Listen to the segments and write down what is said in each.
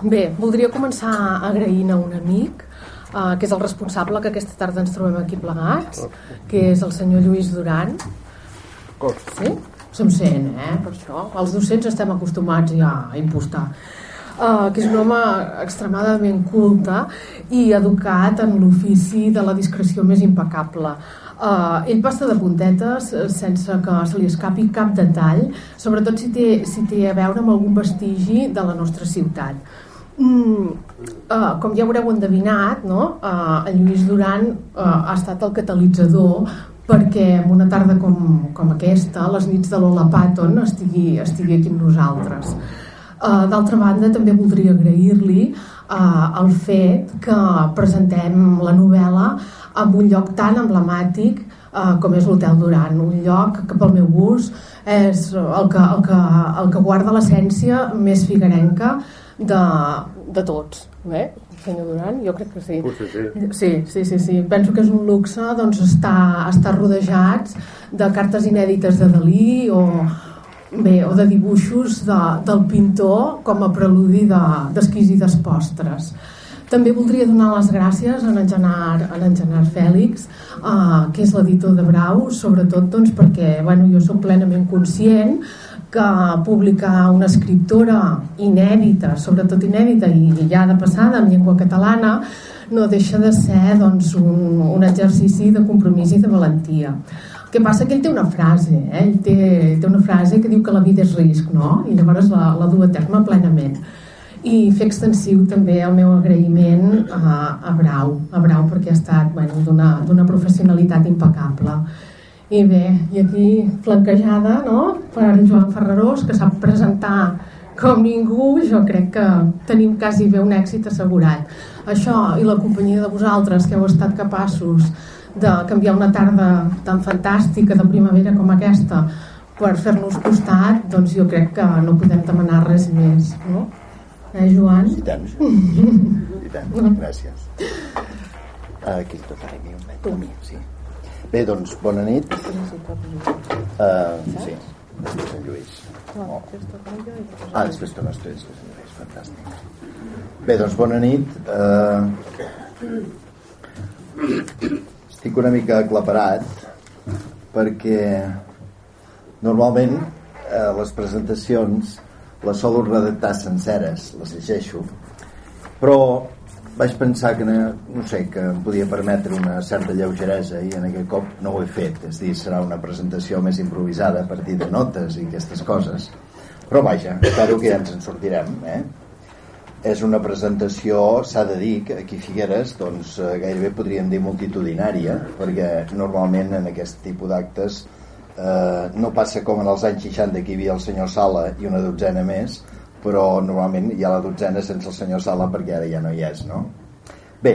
Bé, voldria començar agraint a un amic uh, que és el responsable que aquesta tarda ens trobem aquí plegats que és el senyor Lluís Duran sí? som 100, eh? per això els docents estem acostumats ja a impostar uh, que és un home extremadament culte i educat en l'ofici de la discreció més impecable Uh, ell passa de puntetes eh, sense que se li escapi cap detall, sobretot si té, si té a veure amb algun vestigi de la nostra ciutat. Mm, uh, com ja haureu endevinat, no? uh, en Lluís Duran uh, ha estat el catalitzador perquè en una tarda com, com aquesta, les nits de Lola Patton, estigui, estigui aquí amb nosaltres. Uh, D'altra banda, també voldria agrair-li uh, el fet que presentem la novel·la en un lloc tan emblemàtic eh, com és l'Hotel Duran, un lloc que pel meu gust és el que, el que, el que guarda l'essència més figuerenca de, de tots. Eh? senyor Duran, jo crec que sí. Sí, sí, sí, sí. Penso que és un luxe doncs, estar, estar rodejats de cartes inèdites de Dalí o, bé, o de dibuixos de, del pintor com a preludi d'exquisides de, postres. També voldria donar les gràcies a en Genar, a en Genar Fèlix, uh, que és l'editor de Brau, sobretot doncs, perquè bueno, jo sóc plenament conscient que publicar una escriptora inèdita, sobretot inèdita i ja de passada en llengua catalana, no deixa de ser doncs, un, un exercici de compromís i de valentia. El que passa que ell té una frase, eh? ell té, té una frase que diu que la vida és risc, no? I llavors la, la du a terme plenament i fer extensiu també el meu agraïment a, a Brau, a Brau perquè ha estat bueno, d'una professionalitat impecable. I bé, i aquí flanquejada no? per en Joan Ferrarós, que sap presentar com ningú, jo crec que tenim quasi bé un èxit assegurat. Això i la companyia de vosaltres que heu estat capaços de canviar una tarda tan fantàstica de primavera com aquesta per fer-nos costat, doncs jo crec que no podem demanar res més. No? Eh, Joan? I tant. I tant. Gràcies. Aquí et tocaré a mi un moment. Mi, sí. Bé, doncs, bona nit. Uh, sí, després Sant Lluís. Oh. Ah, després tornes tu, després Sant Lluís. Fantàstic. Bé, doncs, bona nit. Uh, estic una mica aclaparat perquè normalment eh, les presentacions les solo redactar senceres, les llegeixo, però vaig pensar que, no, no sé, que em podia permetre una certa lleugeresa i en aquest cop no ho he fet, és dir, serà una presentació més improvisada a partir de notes i aquestes coses. Però vaja, espero que ja ens en sortirem, eh? És una presentació, s'ha de dir, que aquí Figueres doncs, eh, gairebé podríem dir multitudinària, perquè normalment en aquest tipus d'actes eh, no passa com en els anys 60 que hi havia el senyor Sala i una dotzena més però normalment hi ha la dotzena sense el senyor Sala perquè ara ja no hi és no? bé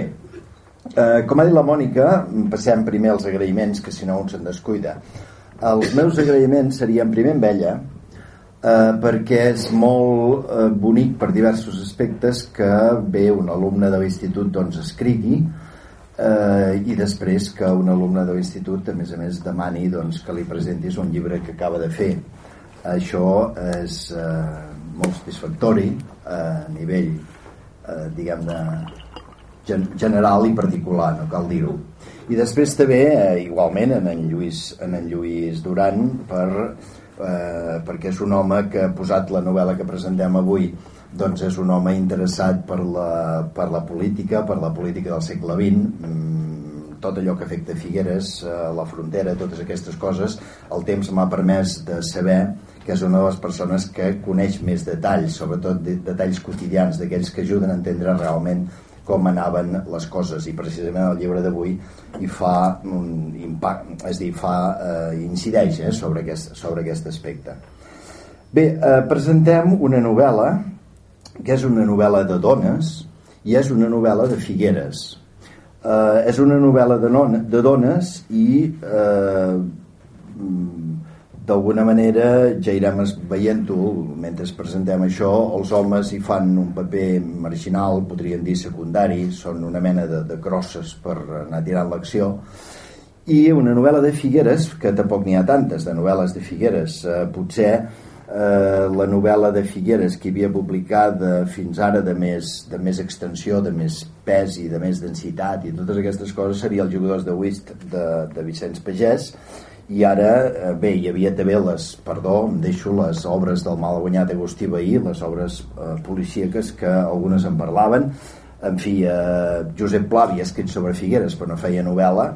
eh, com ha dit la Mònica passem primer els agraïments que si no un se'n descuida els meus agraïments serien primer amb ella eh, perquè és molt eh, bonic per diversos aspectes que bé un alumne de l'institut doncs escrigui eh, i després que un alumne de l'institut a més a més demani doncs, que li presentis un llibre que acaba de fer això és eh, molt satisfactori eh, a nivell eh, diguem-ne gen general i particular, no cal dir-ho. I després també eh, igualment en en Lluís, en en Lluís Duran per, eh, perquè és un home que ha posat la novel·la que presentem avui doncs és un home interessat per la, per la política, per la política del segle XX, mm, tot allò que afecta Figueres, eh, la frontera, totes aquestes coses, el temps m'ha permès de saber que és una de les persones que coneix més detalls, sobretot de, detalls quotidians, d'aquells que ajuden a entendre realment com anaven les coses i precisament el llibre d'avui hi fa un impact, és dir, fa, eh, incideix eh, sobre, aquest, sobre aquest aspecte. Bé, eh, presentem una novel·la que és una novel·la de dones i és una novel·la de Figueres. Eh, és una novel·la de, non de dones i eh, d'alguna manera ja irem veient-ho mentre presentem això els homes hi fan un paper marginal podríem dir secundari són una mena de, de crosses per anar tirant l'acció. I una novel·la de Figueres que tampoc n'hi ha tantes de novel·les de Figueres eh, potser eh, la novel·la de Figueres que havia publicat de, fins ara de més, de més extensió, de més pes i de més densitat i totes aquestes coses seria els jugadors de whist de, de Vicenç Pagès i ara, eh, bé, hi havia també les, perdó, em deixo les obres del malaguanyat Agustí Bahí, les obres eh, policíaques que algunes en parlaven. En fi, eh, Josep Pla havia escrit sobre Figueres però no feia novel·la.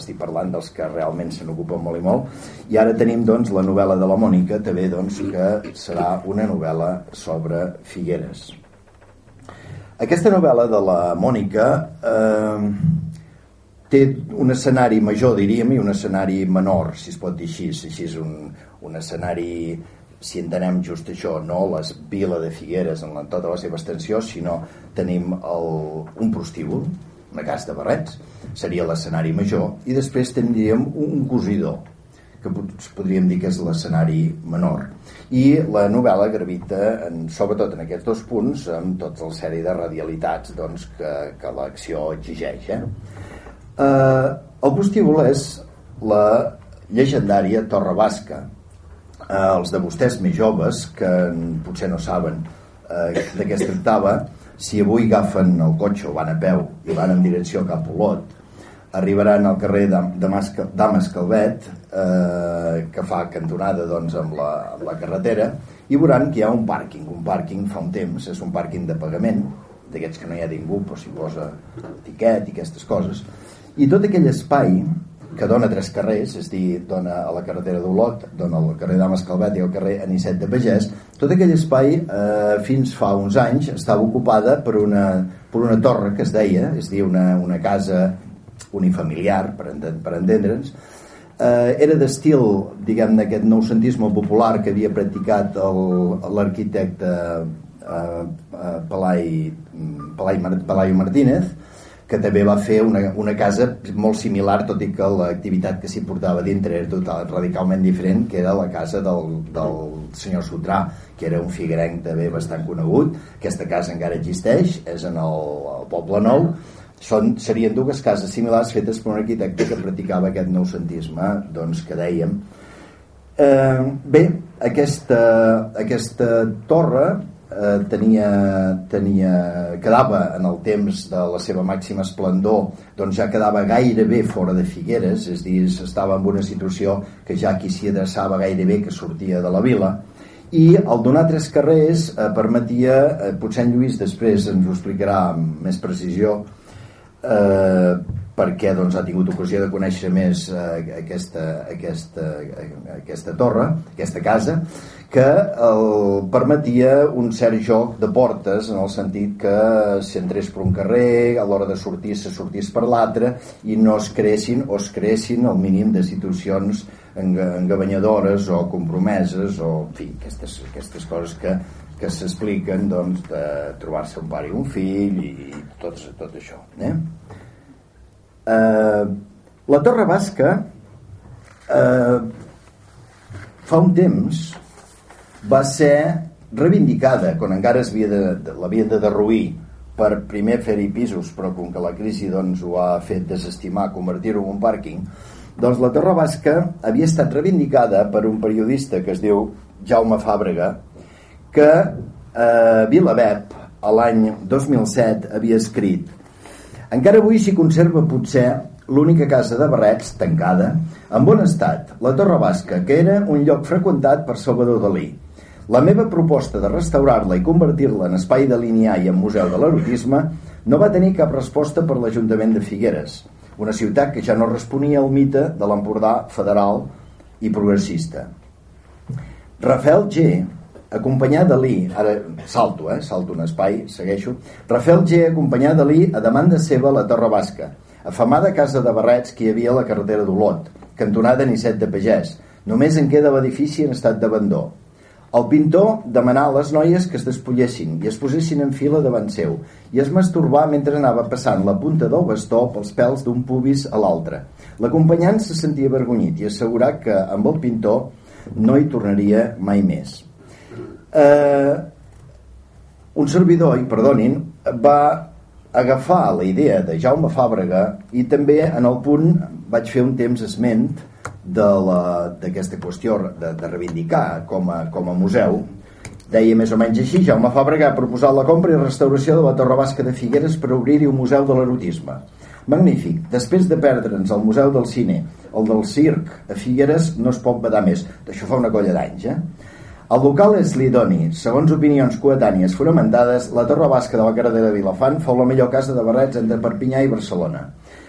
Estic parlant dels que realment se n'ocupen molt i molt. I ara tenim doncs la novel·la de la Mònica també doncs que serà una novel·la sobre Figueres. Aquesta novel·la de la Mònica eh, té un escenari major diríem i un escenari menor si es pot dir així, així és un, un escenari si entenem just això, no les vila de Figueres en tota la seva extensió, sinó tenim el, un prostíbul, una casa de barrets, seria l'escenari major, i després tindríem un cosidor, que podríem dir que és l'escenari menor. I la novel·la gravita, en, sobretot en aquests dos punts, amb tota la sèrie de radialitats doncs, que, que l'acció exigeix. Eh? Eh, el prostíbul és la llegendària Torre Basca. Eh, els de vostès més joves, que potser no saben eh, de què es tractava, si avui agafen el cotxe o van a peu i van en direcció cap a Olot, arribaran al carrer Damas Calvet eh, que fa cantonada doncs, amb, la, amb la carretera i veuran que hi ha un pàrquing un pàrquing fa un temps, és un pàrquing de pagament d'aquests que no hi ha ningú però s'hi posa tiquet i aquestes coses i tot aquell espai que dona tres carrers, és dir, dona a la carretera d'Olot, dona al carrer Damas Calvet i al carrer Anicet de Pagès, tot aquell espai eh, fins fa uns anys estava ocupada per una, per una torre que es deia, és dir, una, una casa unifamiliar, per, per entendre'ns, eh, era d'estil, diguem d'aquest noucentisme popular que havia practicat l'arquitecte eh, eh, Pelai, Pelai, Pelai Martínez, que també va fer una, una casa molt similar, tot i que l'activitat que s'hi portava dintre era total, radicalment diferent, que era la casa del, del senyor Sotrà, que era un figuerenc també bastant conegut. Aquesta casa encara existeix, és en el, el Poble Nou, són, serien dues cases similars fetes per un arquitecte que practicava aquest noucentisme doncs, que dèiem eh, bé, aquesta, aquesta torre eh, tenia, tenia, quedava en el temps de la seva màxima esplendor doncs ja quedava gairebé fora de Figueres és dir, estava en una situació que ja qui s'hi adreçava gairebé que sortia de la vila. I el donar tres carrers eh, permetia, eh, potser en Lluís després ens ho explicarà amb més precisió eh, perquè doncs, ha tingut ocasió de conèixer més eh, aquesta, aquesta, aquesta torre, aquesta casa, que el permetia un cert joc de portes en el sentit que si entrés per un carrer a l'hora de sortir se sortís per l'altre i no es creessin o es creessin el mínim de situacions engabanyadores o compromeses o en fi, aquestes, aquestes coses que, que s'expliquen doncs, de trobar-se un pare i un fill i tot, tot això eh? Eh, la Torre Basca eh, fa un temps va ser reivindicada quan encara l'havien de derruir per primer fer-hi pisos però com que la crisi doncs, ho ha fet desestimar, convertir-ho en un pàrquing doncs la Torre Basca havia estat reivindicada per un periodista que es diu Jaume Fàbrega que eh, Vilaweb l'any 2007 havia escrit encara avui s'hi conserva potser l'única casa de barrets tancada en bon estat, la Torre Basca que era un lloc freqüentat per Salvador Dalí la meva proposta de restaurar-la i convertir-la en espai de linear i en museu de l'erotisme no va tenir cap resposta per l'Ajuntament de Figueres, una ciutat que ja no responia al mite de l'Empordà federal i progressista. Rafael G, acompanyat de Li, ara salto, eh, salto un espai, segueixo, Rafael G, acompanyat de Li, a demanda seva a la Torre Basca, afamada casa de barrets que hi havia a la carretera d'Olot, cantonada Nisset de Pagès. Només en queda l'edifici en estat d'abandó. El pintor demanà a les noies que es despullessin i es posessin en fila davant seu i es masturbà mentre anava passant la punta del bastó pels pèls d'un pubis a l'altre. L'acompanyant se sentia avergonyit i assegurà que amb el pintor no hi tornaria mai més. Eh, un servidor, i perdonin, va agafar la idea de Jaume Fàbrega i també en el punt vaig fer un temps esment d'aquesta qüestió de, de reivindicar com a, com a museu. Deia més o menys així Jaume Fàbrega ha proposat la compra i restauració de la Torre Basca de Figueres per obrir-hi un museu de l'erotisme. Magnífic, després de perdre'ns el Museu del Cine el del Circ a Figueres no es pot vedar més. D'això fa una colla d'anys eh? El local és l'idoni segons opinions coetànies fonamentades la Torre Basca de la Caradera de Vilafant fou la millor casa de barrets entre Perpinyà i Barcelona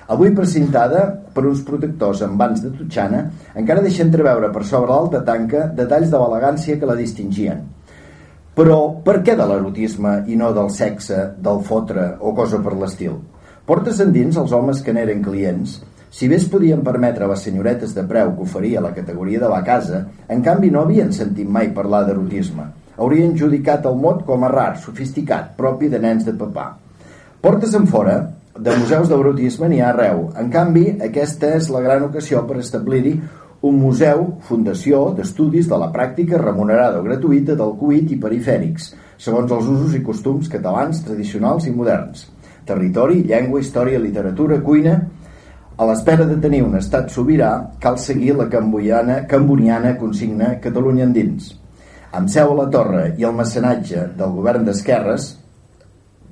avui precintada per uns protectors amb vans de totxana, encara deixa entreveure per sobre l'alta tanca detalls de l'elegància que la distingien. Però per què de l'erotisme i no del sexe, del fotre o cosa per l'estil? Portes endins els homes que n'eren clients, si bé es podien permetre les senyoretes de preu que oferia la categoria de la casa, en canvi no havien sentit mai parlar d'erotisme. Haurien judicat el mot com a rar, sofisticat, propi de nens de papà. Portes en fora, de museus d'erotisme n'hi ha arreu. En canvi, aquesta és la gran ocasió per establir-hi un museu, fundació d'estudis de la pràctica remunerada o gratuïta del cuit i perifèrics, segons els usos i costums catalans, tradicionals i moderns. Territori, llengua, història, literatura, cuina... A l'espera de tenir un estat sobirà, cal seguir la camboniana, camboniana consigna Catalunya endins. Amb seu a la torre i el mecenatge del govern d'esquerres,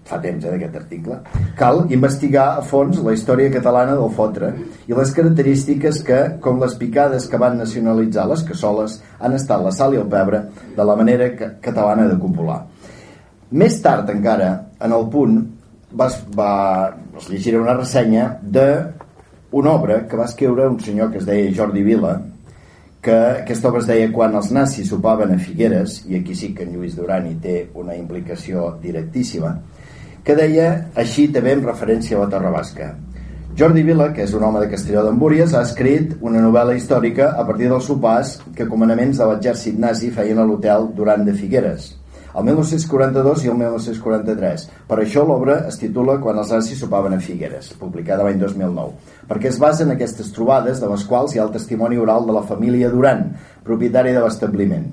fa temps eh, d'aquest article, cal investigar a fons la història catalana del fotre i les característiques que, com les picades que van nacionalitzar les cassoles, han estat la sal i el pebre de la manera catalana de copular. Més tard encara, en el punt, va, va, es llegirà una ressenya de una obra que va escriure un senyor que es deia Jordi Vila, que aquesta obra es deia Quan els nazis sopaven a Figueres, i aquí sí que en Lluís Duran hi té una implicació directíssima, que deia així també en referència a la Torre Basca. Jordi Vila, que és un home de Castelló d'Empúries, ha escrit una novel·la històrica a partir dels sopars que comandaments de l'exèrcit nazi feien a l'hotel Duran de Figueres, el 1942 i el 1943. Per això l'obra es titula Quan els nazis sopaven a Figueres, publicada l'any 2009, perquè es basa en aquestes trobades de les quals hi ha el testimoni oral de la família Duran, propietària de l'establiment.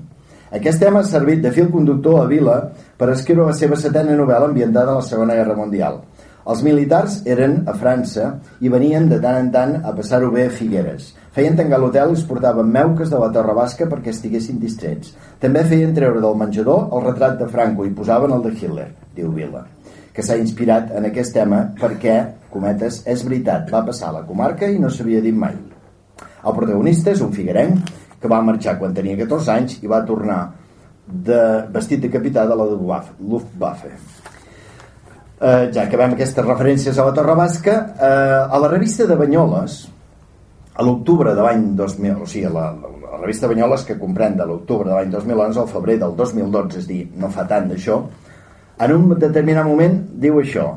Aquest tema ha servit de fil conductor a Vila per escriure la seva setena novel·la ambientada a la Segona Guerra Mundial. Els militars eren a França i venien de tant en tant a passar-ho bé a Figueres. Feien tancar l'hotel i es portaven meuques de la Torre Basca perquè estiguessin distrets. També feien treure del menjador el retrat de Franco i posaven el de Hitler, diu Vila, que s'ha inspirat en aquest tema perquè, cometes, és veritat, va passar a la comarca i no s'havia dit mai. El protagonista és un figuerenc que va marxar quan tenia 14 anys i va tornar de vestit de capità de la Luftwaffe. Eh, ja que veiem aquestes referències a la Torre Basca, eh, a la revista de Banyoles, a l'octubre de l'any 2000, o sigui, la, la revista Banyoles que comprèn de l'octubre de l'any 2011 al febrer del 2012, és dir, no fa tant d'això, en un determinat moment diu això.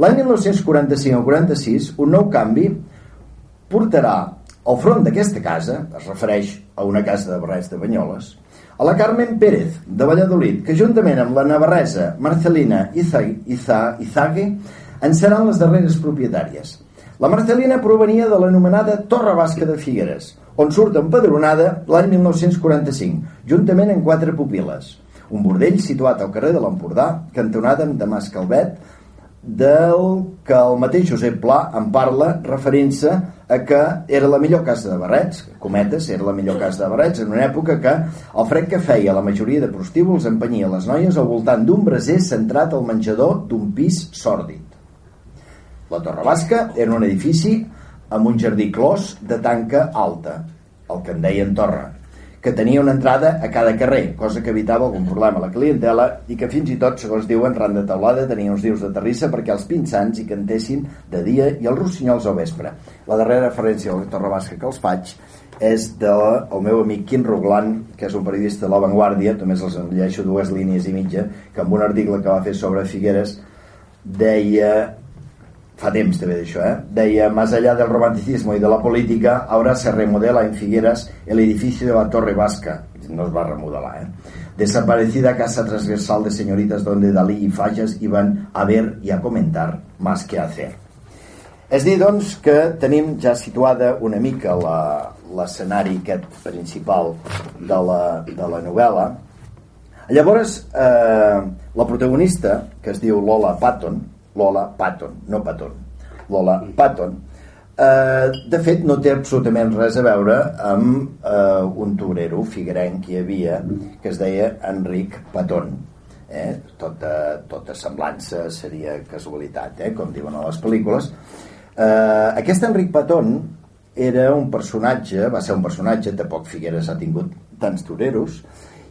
L'any 1945 o 46, un nou canvi portarà al front d'aquesta casa, es refereix a una casa de barrets de Banyoles, a la Carmen Pérez, de Valladolid, que juntament amb la navarresa Marcelina Izague en seran les darreres propietàries. La Marcelina provenia de l'anomenada Torre Basca de Figueres, on surt empadronada l'any 1945, juntament amb quatre pupil·les. Un bordell situat al carrer de l'Empordà, cantonada amb Damas Calvet, del que el mateix Josep Pla en parla referint-se que era la millor casa de barrets, cometes, era la millor casa de barrets en una època que el fred que feia la majoria de prostíbuls empenyia les noies al voltant d'un braser centrat al menjador d'un pis sòrdid. La Torre Basca era un edifici amb un jardí clos de tanca alta, el que en deien torre, que tenia una entrada a cada carrer, cosa que evitava algun problema a la clientela i que fins i tot, segons diuen, ran de taulada tenia uns dius de terrissa perquè els pinsans hi cantessin de dia i els rossinyols al vespre. La darrera referència a la Torre que els faig és del de, meu amic Quim Roglan, que és un periodista de La Vanguardia, també els enlleixo dues línies i mitja, que en un article que va fer sobre Figueres deia fa temps també d'això, eh? deia, más allá del romanticismo y de la política, ahora se remodela en Figueras el de la Torre Vasca, no es va remodelar, eh? desaparecida casa transversal de señoritas donde Dalí y Fallas iban a ver y a comentar más que a hacer. És dir, doncs, que tenim ja situada una mica l'escenari aquest principal de la, de la novel·la. Llavors, eh, la protagonista, que es diu Lola Patton, Lola Patton, no Patton, Lola Patton, Eh, de fet, no té absolutament res a veure amb eh, un torero figuerenc que hi havia que es deia Enric Patón. Eh? Tota, tota semblança seria casualitat, eh? com diuen a les pel·lícules. Eh, aquest Enric Patón era un personatge, va ser un personatge, tampoc Figueres ha tingut tants toreros,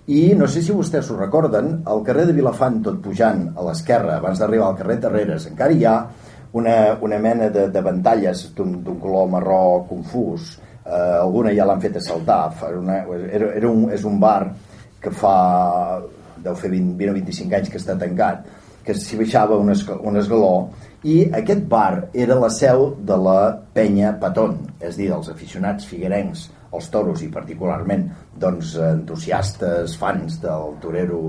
i no sé si vostès ho recorden, al carrer de Vilafant, tot pujant a l'esquerra, abans d'arribar al carrer Terreres, encara hi ha una, una mena de, de ventalles d'un color marró confús. Eh, alguna ja l'han fet a saltar una, era, era un, és un bar que fa deu fer 20, 20 o 25 anys que està tancat que s'hi baixava un, escal, un esgaló i aquest bar era la seu de la penya Patón és dir, dels aficionats figuerencs els toros i particularment doncs, entusiastes, fans del torero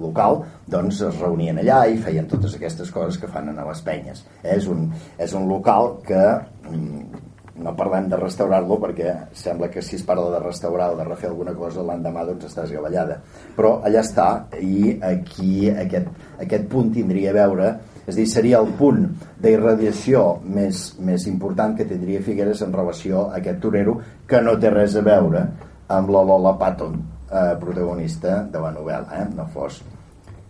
local doncs es reunien allà i feien totes aquestes coses que fan a les penyes. És, un, és un local que mm, no parlem de restaurar-lo perquè sembla que si es parla de restaurar o de refer alguna cosa l'endemà doncs està esgavellada. Però allà està i aquí aquest, aquest punt tindria a veure és dir, seria el punt d'irradiació més, més important que tindria Figueres en relació a aquest torero que no té res a veure amb la Lola Patton eh, protagonista de la novel·la eh? no fos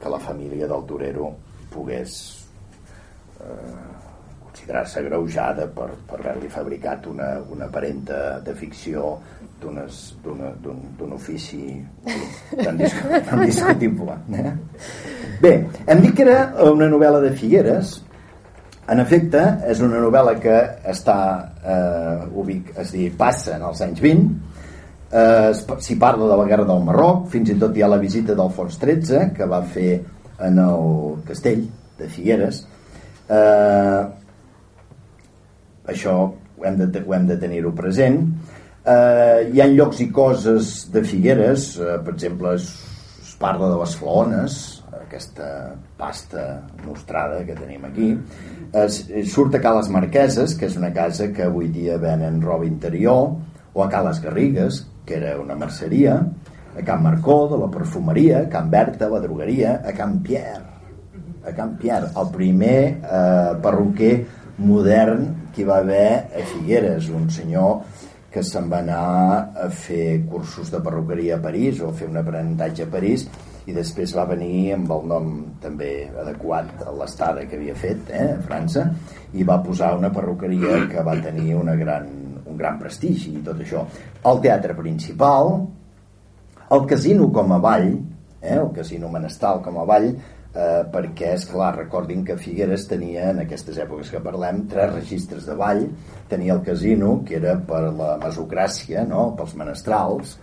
que la família del torero pogués eh, considerar-se greujada per, per haver-li fabricat una, una parenta de ficció d'un ofici tan, disc, tan discutible. Eh? Bé, hem dit que era una novel·la de Figueres, en efecte, és una novel·la que està eh, ubic, es dir, passa en els anys 20, eh, s'hi parla de la guerra del Marroc, fins i tot hi ha la visita d'Alfons XIII, que va fer en el castell de Figueres, eh, això ho hem de, de tenir-ho present eh, hi ha llocs i coses de Figueres eh, per exemple es, parla de les flaones aquesta pasta nostrada que tenim aquí. Es, es surt a Cales Marqueses que és una casa que avui dia venen roba interior o a Cales Garrigues que era una merceria a Can Marcó de la perfumeria, a Can Berta la drogueria, a Can Pierre. A Can Pierre, el primer eh, perruquer modern que hi va haver a Figueres, un senyor que se'n va anar a fer cursos de perruqueria a París o a fer un aprenentatge a París i després va venir amb el nom també adequat a l'estada que havia fet eh, a França i va posar una perruqueria que va tenir una gran, un gran prestigi i tot això. El teatre principal, el casino com a ball, eh, el casino menestral com a ball, eh, perquè és clar, recordin que Figueres tenia en aquestes èpoques que parlem tres registres de ball tenia el casino que era per la mesocràcia no? pels menestrals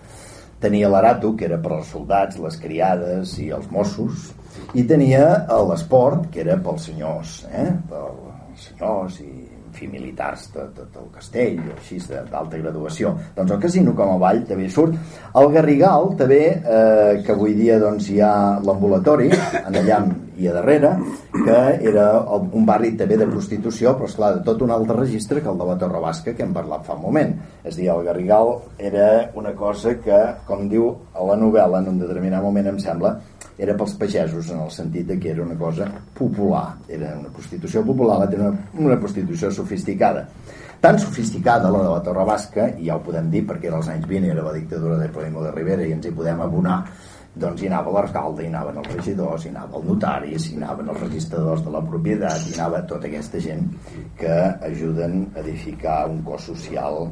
tenia l'arato que era per als soldats les criades i els Mossos i tenia l'esport que era pels senyors eh? pels senyors i fi, militars de tot el castell o així d'alta graduació. Doncs el casino com a ball també surt. El Garrigal també eh, que avui dia doncs, hi ha l'ambulatori en allà i a darrere que era un barri també de prostitució però esclar de tot un altre registre que el de la Torre Basca que hem parlat fa un moment. És dir, el Garrigal era una cosa que com diu a la novel·la en un determinat moment em sembla era pels pagesos en el sentit de que era una cosa popular era una prostitució popular era una, una prostitució sofisticada tan sofisticada la de la Torre Basca i ja ho podem dir perquè era els anys 20 era la dictadura de Primo de Rivera i ens hi podem abonar doncs hi anava l'alcalde, hi anaven els regidors, hi anava el notari, hi anaven els registradors de la propietat, hi anava tota aquesta gent que ajuden a edificar un cos social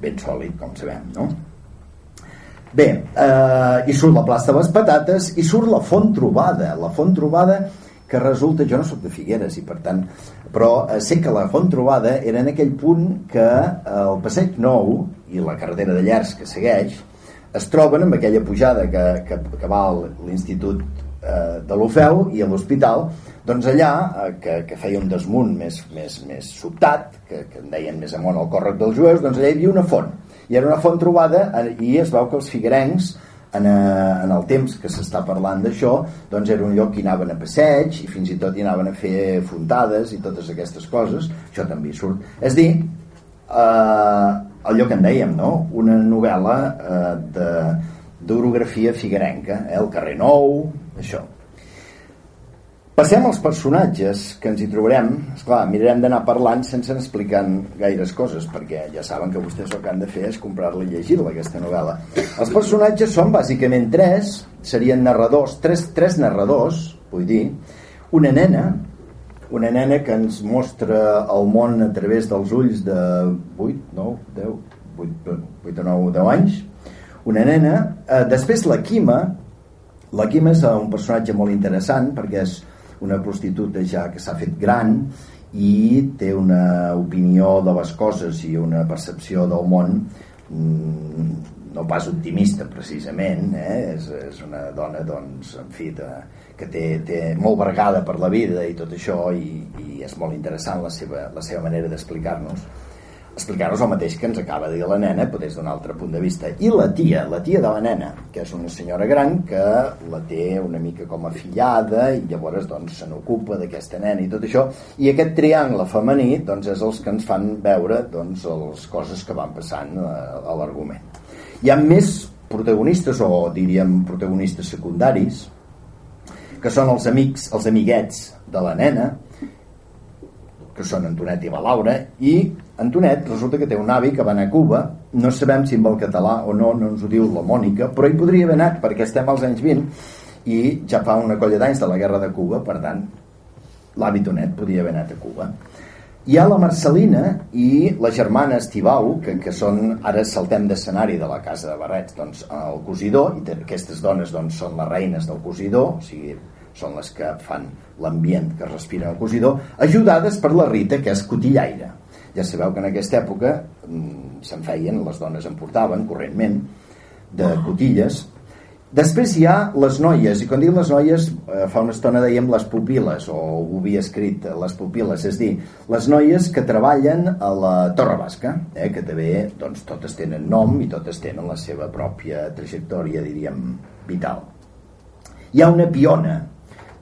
ben sòlid, com sabem, no? Bé, eh, i surt la plaça de les patates i surt la font trobada. La font trobada que resulta, jo no sóc de Figueres i per tant, però eh, sé que la font trobada era en aquell punt que eh, el passeig nou i la carretera de Llers que segueix es troben amb aquella pujada que, que, que va a l'institut eh, de l'Ofeu i a l'hospital doncs allà, eh, que, que feia un desmunt més, més, més sobtat que, que en deien més amunt al còrrec dels jueus doncs allà hi havia una font i era una font trobada i es veu que els figuerencs en, eh, en el temps que s'està parlant d'això doncs era un lloc que anaven a passeig i fins i tot hi anaven a fer fontades i totes aquestes coses això també surt és dir eh, lloc que en dèiem no? una novel·la eh, d'orografia figuerenca, eh? el carrer Nou, això. Passem als personatges que ens hi trobarem. Esclar, mirarem d'anar parlant sense explicant gaires coses, perquè ja saben que vostès el que han de fer és comprar-la i llegir-la, aquesta novel·la. Els personatges són bàsicament tres, serien narradors, tres, tres narradors, vull dir, una nena, una nena que ens mostra el món a través dels ulls de 8, 9, 10, 8, 8 o 9, 10 anys, una nena, eh, després la Quima, la Quima és un personatge molt interessant perquè és una prostituta ja que s'ha fet gran i té una opinió de les coses i una percepció del món mm, no pas optimista precisament eh? és, és una dona doncs, en fi, de, que té, té molt vergada per la vida i tot això i, i és molt interessant la seva, la seva manera d'explicar-nos explicar-nos el mateix que ens acaba de dir la nena però des d'un altre punt de vista. I la tia, la tia de la nena que és una senyora gran que la té una mica com a fillada i llavors doncs se n'ocupa d'aquesta nena i tot això. I aquest triangle femení doncs és els que ens fan veure doncs les coses que van passant a, a l'argument. Hi ha més protagonistes o diríem protagonistes secundaris que són els amics, els amiguets de la nena que són Antonet i la Laura i Antonet resulta que té un avi que va anar a Cuba. No sabem si amb el català o no no ens ho diu la Mònica però hi podria haver anat perquè estem als anys 20 i ja fa una colla d'anys de la guerra de Cuba per tant l'avi Tonet podria haver anat a Cuba. Hi ha la Marcelina i la germana Estibau que, que són, ara saltem d'escenari de la casa de Barrets doncs el cosidor i aquestes dones doncs, són les reines del cosidor o sigui, són les que fan l'ambient que respira el cosidor ajudades per la Rita que és cotillaire ja sabeu que en aquesta època mm, se'n feien, les dones en portaven correntment de cotilles Després hi ha les noies, i quan dic les noies, eh, fa una estona dèiem les pupiles, o ho havia escrit, les pupiles, és dir, les noies que treballen a la Torre Basca, eh, que també doncs, totes tenen nom i totes tenen la seva pròpia trajectòria, diríem, vital. Hi ha una piona,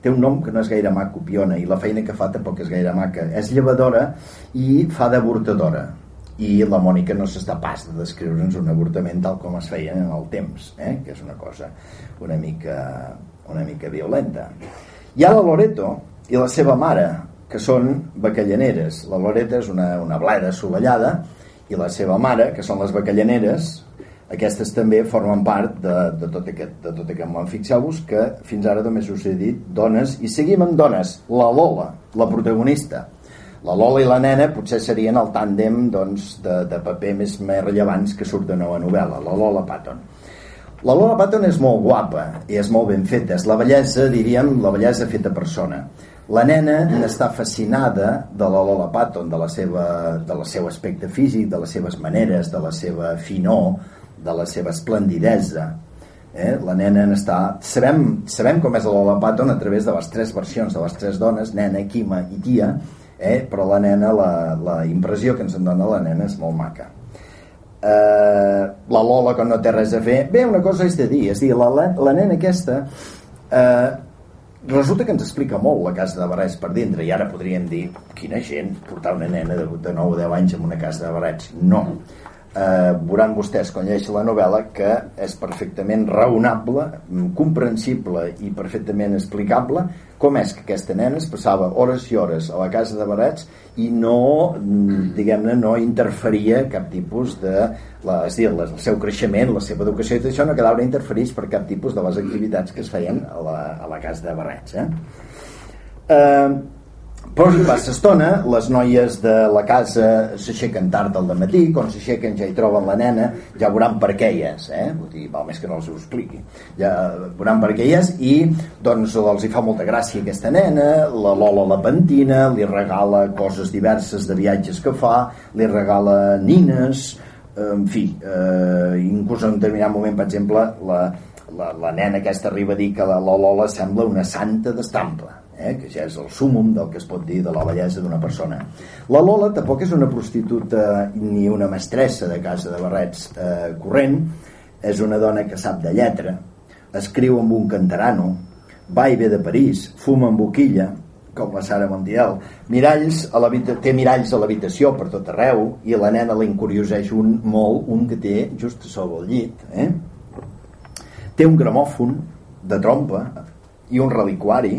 té un nom que no és gaire maco, Piona, i la feina que fa tampoc és gaire maca. És llevadora i fa d'avortadora. I la Mònica no s'està pas de descriure'ns un avortament tal com es feia en el temps, eh? que és una cosa una mica, una mica violenta. Hi ha la Loreto i la seva mare, que són bacallaneres. La Loreta és una, una bleda assolellada i la seva mare, que són les bacallaneres, aquestes també formen part de, de, tot aquest, de tot aquest món. Fixeu-vos que fins ara només us he dit dones, i seguim amb dones. La Lola, la protagonista. La Lola i la nena potser serien el tàndem doncs, de, de paper més, més rellevants que surt de nova novel·la, la Lola Patton. La Lola Patton és molt guapa i és molt ben feta, és la bellesa, diríem, la bellesa feta persona. La nena n'està fascinada de la Lola Patton, de la, seva, de la seu aspecte físic, de les seves maneres, de la seva finor, de la seva esplendidesa eh? la nena està sabem, sabem com és la Patton a través de les tres versions de les tres dones nena, Quima i tia eh? però la nena, la, la impressió que ens en dona la nena és molt maca eh, la Lola quan no té res a fer bé, una cosa és de dir, és dir la, la nena aquesta eh, resulta que ens explica molt la casa de barrets per dintre i ara podríem dir, quina gent portar una nena de, de 9 o 10 anys en una casa de barrets no, eh, veuran vostès quan llegeixen la novel·la que és perfectament raonable, comprensible i perfectament explicable com és que aquesta nena es passava hores i hores a la casa de Barets i no, diguem-ne, no interferia cap tipus de la, és dir, el seu creixement, la seva educació i tot això no quedava interferits per cap tipus de les activitats que es feien a la, a la casa de Barrets eh? Eh, però si passa estona, les noies de la casa s'aixequen tard al matí, quan s'aixequen ja hi troben la nena, ja veuran per què hi és, eh? Vull dir, val més que no els ho expliqui. Ja veuran per què hi és i doncs els hi fa molta gràcia aquesta nena, la Lola la pentina, li regala coses diverses de viatges que fa, li regala nines, en fi, eh, inclús en un determinat moment, per exemple, la, la, la nena aquesta arriba a dir que la Lola sembla una santa d'estampa eh, que ja és el súmum del que es pot dir de la bellesa d'una persona. La Lola tampoc és una prostituta ni una mestressa de casa de barrets eh, corrent, és una dona que sap de lletra, escriu amb un cantarano, va i ve de París, fuma amb boquilla, com la Sara Montiel, miralls a té miralls a l'habitació per tot arreu i la nena l'incurioseix un molt, un que té just sobre el llit. Eh? Té un gramòfon de trompa i un reliquari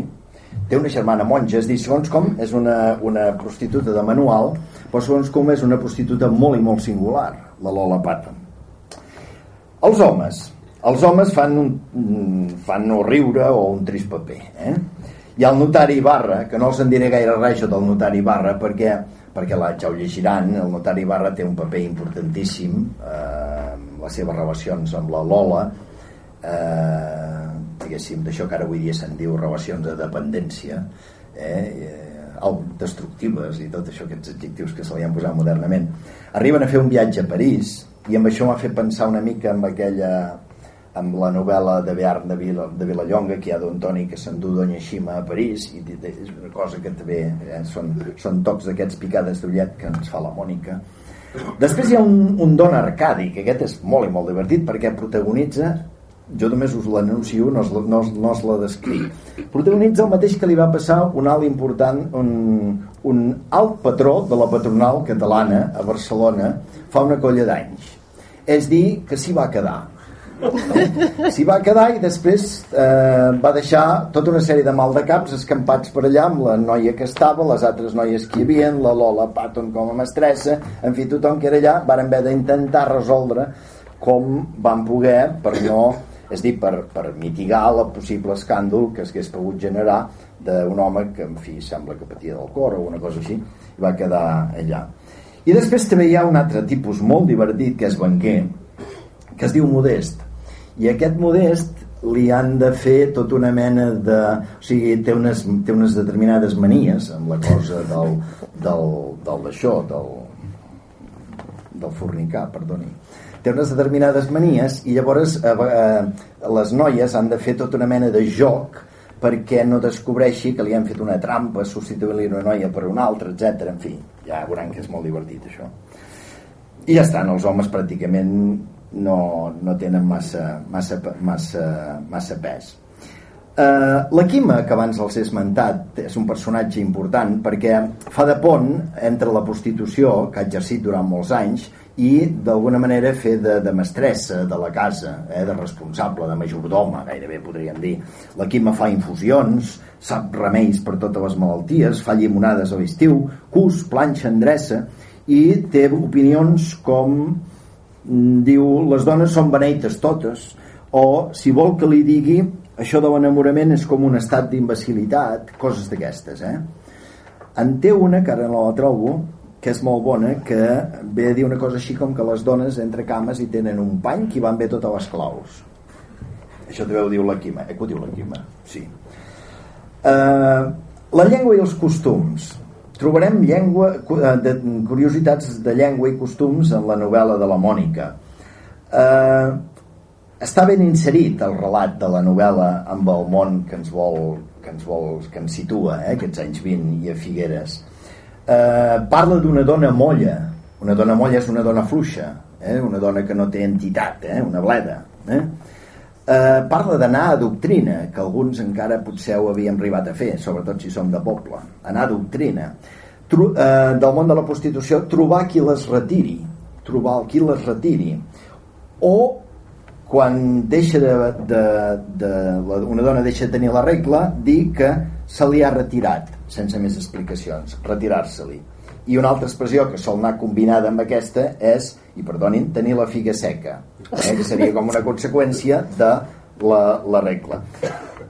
té una germana monja, és dir, segons com és una, una prostituta de manual, però segons com és una prostituta molt i molt singular, la Lola Patton. Els homes, els homes fan, un, fan no riure o un trist paper. Eh? Ha el notari Barra, que no els en diré gaire res del notari Barra, perquè, perquè la, ja ho llegiran, el notari Barra té un paper importantíssim, eh, les seves relacions amb la Lola, eh, diguéssim, d'això que ara avui dia se'n diu relacions de dependència, eh, eh, destructives i tot això, aquests adjectius que se li han posat modernament. Arriben a fer un viatge a París i amb això m'ha fet pensar una mica amb aquella amb la novel·la de Bearn de, Vila, de Vilallonga que hi ha d'un Toni que s'endú Doña Xima a París i és una cosa que també eh, són, són tocs d'aquests picades d'ullet que ens fa la Mònica després hi ha un, un Don Arcadi que aquest és molt i molt divertit perquè protagonitza jo només us l'anuncio, no, no, no us la descric. Protagonitza el mateix que li va passar un alt important, un, un alt patró de la patronal catalana a Barcelona fa una colla d'anys. És dir, que s'hi va quedar. S'hi va quedar i després eh, va deixar tota una sèrie de mal de caps escampats per allà amb la noia que estava, les altres noies que hi havia, la Lola Patton com a mestressa, en fi, tothom que era allà, van haver d'intentar resoldre com van poder per no és dir, per, per mitigar el possible escàndol que s'hagués pogut generar d'un home que, en fi, sembla que patia del cor o una cosa així, i va quedar allà. I després també hi ha un altre tipus molt divertit, que és banquer, que es diu Modest. I aquest Modest li han de fer tota una mena de... O sigui, té unes, té unes determinades manies amb la cosa del, del, del del, del fornicar, perdoni té unes determinades manies i llavors eh, eh, les noies han de fer tota una mena de joc perquè no descobreixi que li han fet una trampa substituint-li una noia per una altra, etc. En fi, ja veuran que és molt divertit això. I ja estan, els homes pràcticament no, no tenen massa, massa, massa, massa pes. Uh, la Quima, que abans els he esmentat, és un personatge important perquè fa de pont entre la prostitució, que ha exercit durant molts anys, i d'alguna manera fer de, de mestressa de la casa, eh, de responsable, de majordoma, gairebé podríem dir. La Quima fa infusions, sap remeis per totes les malalties, fa llimonades a l'estiu, cus, planxa, endreça, i té opinions com mm, diu, les dones són beneites totes, o si vol que li digui això de l'enamorament és com un estat d'imbecilitat, coses d'aquestes, eh? En té una, que ara no la trobo, que és molt bona, que ve a dir una cosa així com que les dones entre cames hi tenen un pany que van bé totes les claus. Això també ho diu la Quima, eh, que ho diu la Quima, sí. Uh, la llengua i els costums. Trobarem llengua, uh, de, curiositats de llengua i costums en la novel·la de la Mònica. Uh, està ben inserit el relat de la novel·la amb el món que ens vol que ens, vol, que ens situa eh, aquests anys 20 i a Figueres eh, parla d'una dona molla una dona molla és una dona fluixa eh? una dona que no té entitat eh? una bleda eh? Eh, parla d'anar a doctrina que alguns encara potser ho havíem arribat a fer sobretot si som de poble anar a doctrina Tru, eh, del món de la prostitució trobar qui les retiri trobar qui les retiri o quan deixa de, de, de, de una dona deixa de tenir la regla dir que se li ha retirat sense més explicacions, retirar-se-li. I una altra expressió que sol anar combinada amb aquesta és, i perdonin, tenir la figa seca, eh, que seria com una conseqüència de la, la regla.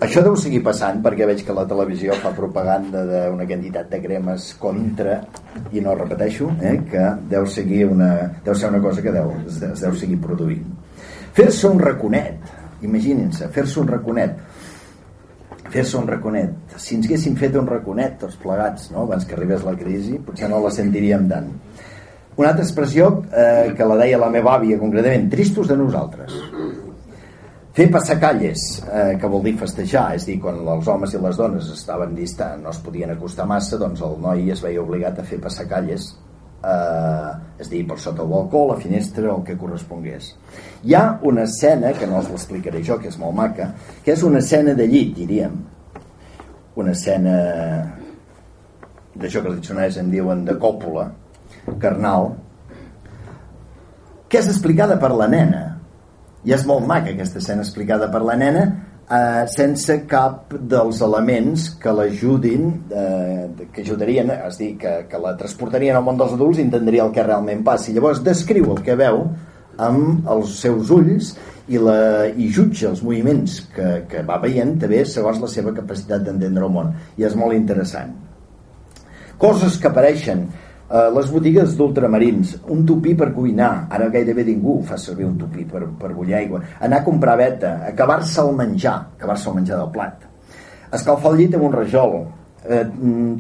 Això deu seguir passant perquè veig que la televisió fa propaganda d'una quantitat de cremes contra, i no repeteixo, eh, que deu, seguir una, deu ser una cosa que deu, es deu seguir produint. Fer-se un raconet, imaginin-se, fer-se un raconet fer-se un raconet. Si ens haguéssim fet un raconet tots plegats, no? abans que arribés la crisi, potser no la sentiríem tant. Una altra expressió eh, que la deia la meva àvia concretament, tristos de nosaltres. Fer passacalles, eh, que vol dir festejar, és dir, quan els homes i les dones estaven distant, no es podien acostar massa, doncs el noi es veia obligat a fer passacalles, eh, és dir, per sota el balcó, la finestra, el que correspongués. Hi ha una escena, que no us l'explicaré jo, que és molt maca, que és una escena de llit, diríem. Una escena d'això que els diccionaris en diuen de còpula, carnal, que és explicada per la nena. I és molt maca aquesta escena explicada per la nena eh, sense cap dels elements que l'ajudin eh, que ajudarien és dir, que, que la transportarien al món dels adults i entendria el que realment passa. I llavors descriu el que veu amb els seus ulls i, la, i jutja els moviments que, que va veient també segons la seva capacitat d'entendre el món. I és molt interessant. Coses que apareixen Uh, les botigues d'ultramarins, un tupí per cuinar, ara gairebé ningú fa servir un tupí per, per bullir aigua, anar a comprar veta, acabar-se el menjar, acabar-se el menjar del plat, escalfar el llit amb un rajol, eh,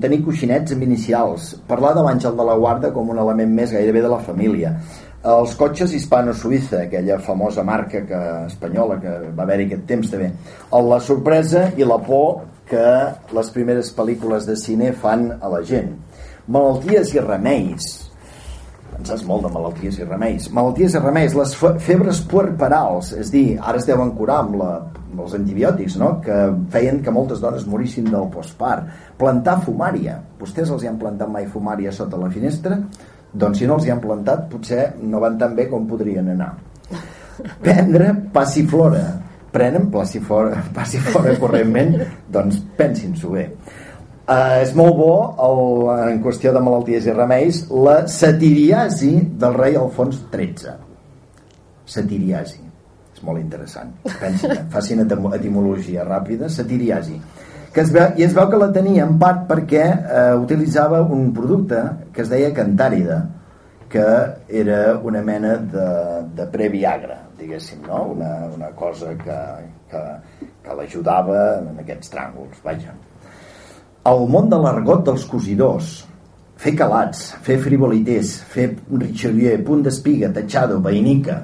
tenir coixinets amb inicials, parlar de l'àngel de la guarda com un element més gairebé de la família, els cotxes hispano-suïssa, aquella famosa marca que, espanyola que va haver-hi aquest temps també, la sorpresa i la por que les primeres pel·lícules de cine fan a la gent malalties i remeis. En saps molt de malalties i remeis. Malalties i remeis, les febres puerperals és dir, ara es deuen curar amb, la, amb els antibiòtics no? que feien que moltes dones morissin del postpart. Plantar fumària vostès els hi han plantat mai fumària sota la finestra? Doncs si no els hi han plantat potser no van tan bé com podrien anar. Prendre passiflora. Prenen passiflora, passiflora correntment? Doncs pensin-s'ho bé Uh, és molt bo el, en qüestió de malalties i remeis la satiriasi del rei Alfons XIII satiriasi. És molt interessant. Pensin, facin etimologia ràpida. Satiriasi. Que es veu, i es veu que la tenia en part perquè eh, utilitzava un producte que es deia cantàrida que era una mena de, de previagra diguéssim, no? una, una cosa que, que, que l'ajudava en aquests tràngols. Vaja el món de l'argot dels cosidors, fer calats, fer frivolités, fer Richelieu, punt d'espiga, tachado, vainica,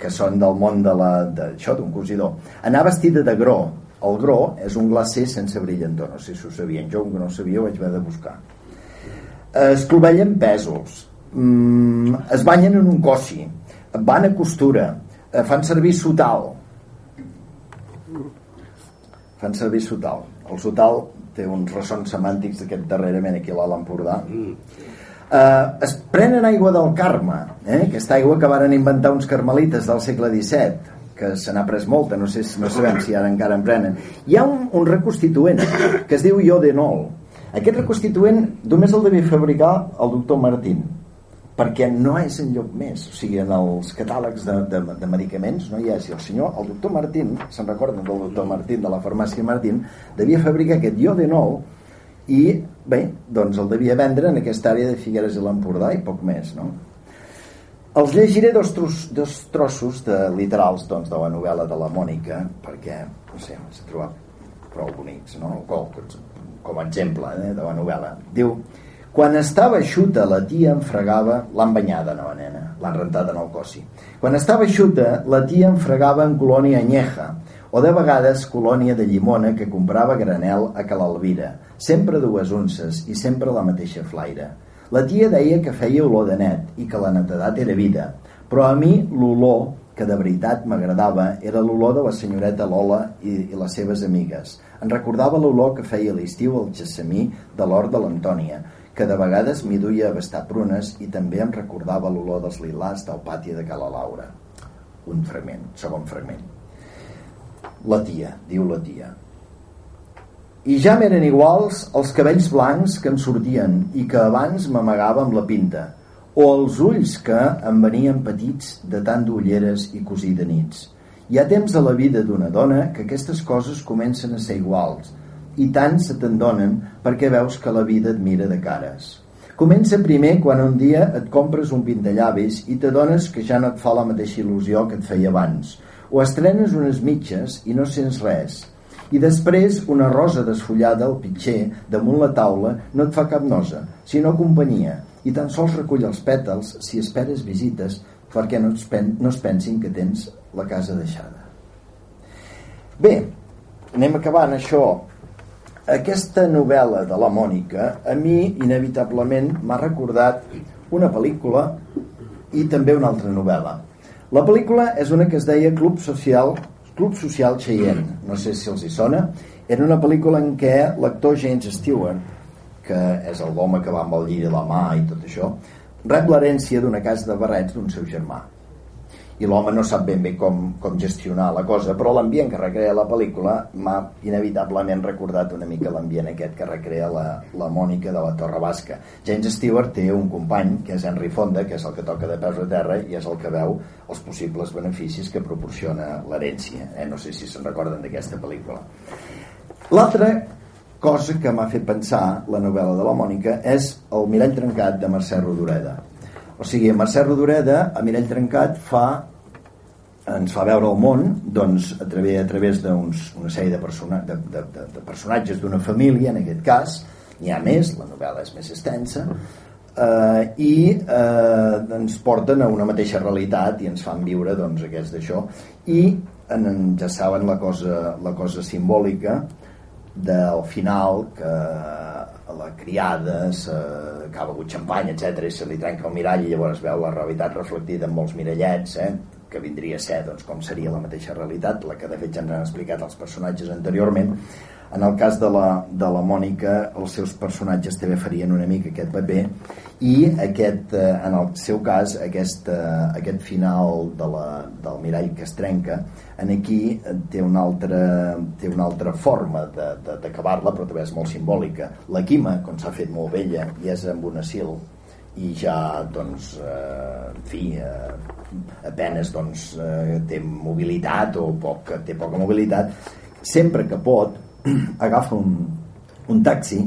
que són del món de la, això d'un cosidor. Anar vestida de gro. El gro és un glacé sense brillantor, no sé si ho sabien, jo no ho sabia ho vaig haver de buscar. Es clovellen pèsols, mm, es banyen en un cossi, van a costura, eh, fan servir sotal, fan servir sotal. El sotal té uns ressons semàntics d'aquest darrerament aquí a l'Alt Empordà mm. eh, es prenen aigua del Carme eh? aquesta aigua que varen inventar uns carmelites del segle XVII que se n'ha pres molta, no, sé, no sabem si ara encara en prenen hi ha un, un reconstituent que es diu iodenol aquest reconstituent només el devia fabricar el doctor Martín perquè no és en lloc més o sigui, en els catàlegs de, de, de medicaments no hi és, i el senyor, el doctor Martín se'n recorden del doctor Martín de la farmàcia Martín devia fabricar aquest iodenol i bé, doncs el devia vendre en aquesta àrea de Figueres i l'Empordà i poc més no? els llegiré dos, tros, dos trossos de literals doncs, de la novel·la de la Mònica perquè, no sé, s'ha trobat prou bonics no? com, com a exemple eh, de la novel·la diu quan estava eixuta, la tia em fregava... L'han banyada, no, nena. L'han rentat en el cossi. Quan estava eixuta, la tia em fregava en colònia anyeja, o de vegades colònia de llimona que comprava granel a Calalvira, sempre dues unces i sempre la mateixa flaire. La tia deia que feia olor de net i que la netedat era vida, però a mi l'olor que de veritat m'agradava era l'olor de la senyoreta Lola i, i les seves amigues. En recordava l'olor que feia l'estiu al gessamí de l'hort de l'Antònia, que de vegades m'hi duia a bastar prunes i també em recordava l'olor dels lilars del pati de Cala Laura. Un fragment, segon fragment. La tia, diu la tia. I ja m'eren iguals els cabells blancs que em sortien i que abans m'amagava amb la pinta, o els ulls que em venien petits de tant d'ulleres i cosir de nits. Hi ha temps a la vida d'una dona que aquestes coses comencen a ser iguals, i tant se te'n donen perquè veus que la vida et mira de cares. Comença primer quan un dia et compres un pintallavis i t'adones que ja no et fa la mateixa il·lusió que et feia abans, o estrenes unes mitges i no sents res, i després una rosa desfullada al pitxer damunt la taula no et fa cap nosa, sinó companyia, i tan sols recull els pètals si esperes visites perquè no es, pen no es pensin que tens la casa deixada. Bé, anem acabant això aquesta novel·la de la Mònica a mi inevitablement m'ha recordat una pel·lícula i també una altra novel·la. La pel·lícula és una que es deia Club Social Club Social Cheyenne, no sé si els hi sona, era una pel·lícula en què l'actor James Stewart, que és l'home que va amb el lliri a la mà i tot això, rep l'herència d'una casa de barrets d'un seu germà. I l'home no sap ben bé com, com gestionar la cosa, però l'ambient que recrea la pel·lícula m'ha inevitablement recordat una mica l'ambient aquest que recrea la, la Mònica de la Torre Basca. James Stewart té un company, que és Henry Fonda, que és el que toca de peus a terra i és el que veu els possibles beneficis que proporciona l'herència. Eh? No sé si se'n recorden d'aquesta pel·lícula. L'altra cosa que m'ha fet pensar la novel·la de la Mònica és El mirall trencat de Mercè Rodoreda. O sigui, Mercè Rodoreda, a Mirall Trencat, fa ens fa veure el món doncs, a través, a través d'una sèrie de, persona, de, de, de, de personatges d'una família, en aquest cas, n'hi ha més, la novel·la és més extensa, eh, i eh, ens porten a una mateixa realitat i ens fan viure doncs, aquest d'això. I en, ja saben la cosa, la cosa simbòlica del final que la criada acaba amb xampany, etc i se li trenca el mirall i llavors veu la realitat reflectida en molts mirallets, eh? Que vindria a ser doncs, com seria la mateixa realitat, la que de fet ja ens han explicat els personatges anteriorment. En el cas de la, de la Mònica, els seus personatges també farien una mica aquest paper i aquest, eh, en el seu cas, aquest, eh, aquest final de la, del mirall que es trenca, en aquí té una altra, té una altra forma d'acabar-la, però també és molt simbòlica. La Quima, com s'ha fet molt vella, i és amb un asil, i ja doncs eh, en fi eh, apenes doncs, eh, té mobilitat o poc, té poca mobilitat sempre que pot agafa un, un taxi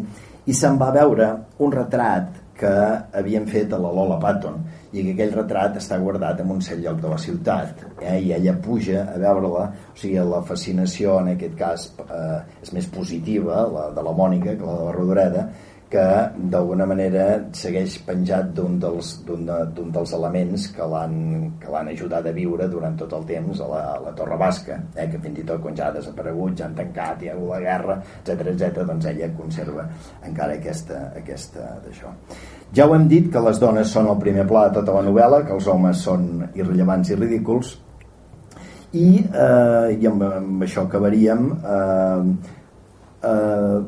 i se'n va veure un retrat que havien fet a la Lola Patton i que aquell retrat està guardat en un cert lloc de la ciutat eh? i ella puja a veure-la o sigui, la fascinació en aquest cas eh, és més positiva la de la Mònica que la de la Rodoreda que d'alguna manera segueix penjat d'un dels, de, dels elements que l'han ajudat a viure durant tot el temps a la, a la Torre Basca, eh, que fins i tot quan ja ha desaparegut, ja han tancat, hi ha hagut la guerra, etc etc, doncs ella conserva encara aquesta, aquesta d'això. Ja ho hem dit que les dones són el primer pla de tota la novel·la, que els homes són irrellevants i ridículs, i, eh, i amb, amb això acabaríem eh, eh,